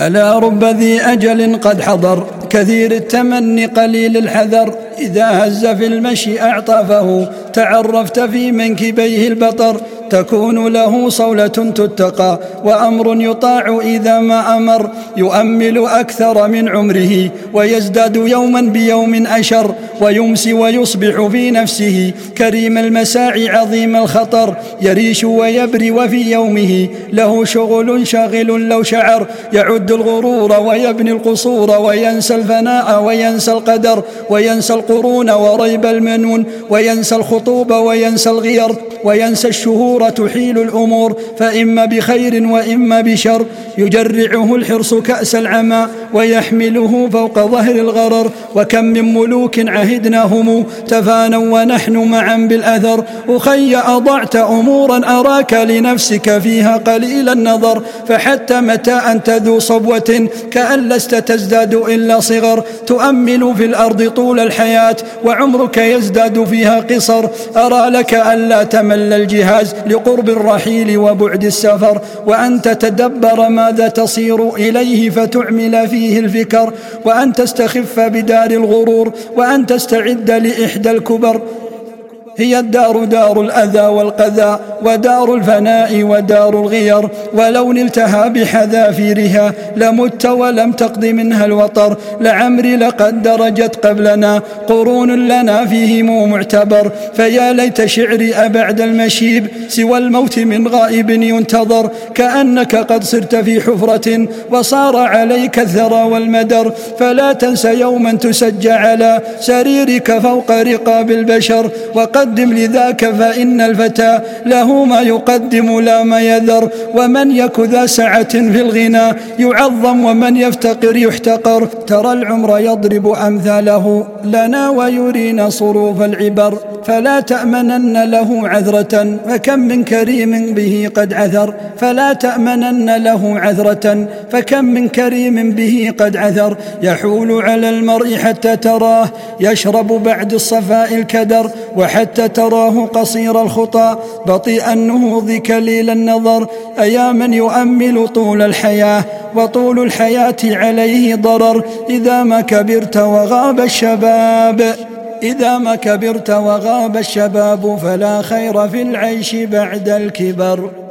ألا رب ذي أجل قد حضر؟ كثير التمني قليل الحذر. إذا هز في المشي أعطفه تعرفت في منكبيه البطر تكون له صولة تتقى وأمر يطاع إذا ما أمر يؤمل أكثر من عمره ويزداد يوما بيوم أشر ويمسي ويصبح في نفسه كريم المساع عظيم الخطر يريش ويبري وفي يومه له شغل شاغل لو شعر يعد الغرور ويبني القصور وينسى الفناء وينسى القدر وينسى القرون وريب المنون وينسى الخطوب وينسى الغير وينسى الشهور تحيل الأمور فإما بخير وإما بشر. يجرعه الحرص كأس العمى ويحمله فوق ظهر الغرر. وكم من ملوك عهدناهم تفانوا ونحن معا بالأثر. أخي أضعت أمورا أراك لنفسك فيها قليل النظر. فحتى متى أنت ذو صبوة كأن لست تزداد إلا صغر. تؤمل في الأرض طول الحياة وعمرك يزداد فيها قصر. أرى لك ألا تمل الجهاز لقرب الرحيل وبعد السفر وأن تتدبر ماذا تصير إليه فتعمل فيه الفكر وأن تستخف بدار الغرور وأن تستعد لإحدى الكبر. هي الدار دار الأذى والقذى ودار الفناء ودار الغير. ولو نلتها بحذافيرها لمت ولم تقض منها الوطر. لعمري لقد درجت قبلنا قرون لنا فيهم معتبر. فيا ليت شعري أبعد المشيب سوى الموت من غائب ينتظر. كأنك قد صرت في حفرة وصار عليك الثرى والمدر. فلا تنس يوما تسجى على سريرك فوق رقاب البشر. وقد قدم لذاك فإن الفتى له ما يقدم لا ما يذر. ومن يك ذا سعة في الغنى يعظم ومن يفتقر يحتقر. ترى العمر يضرب أمثاله لنا ويرينا صروف العبر. فلا تأمنن له عذرة فكم من كريم به قد عثر فلا تأمنن له عذرة فكم من كريم به قد عثر يحول على المرء حتى تراه يشرب بعد الصفاء الكدر وحتى تراه قصير الخطى. بطيء النهوض كليل النظر. أيا من يؤمل طول الحياة وطول الحياة عليه ضرر. إذا ما كبرت وغاب الشباب. إذا ما كبرت وغاب الشباب فلا خير في العيش بعد الكبر.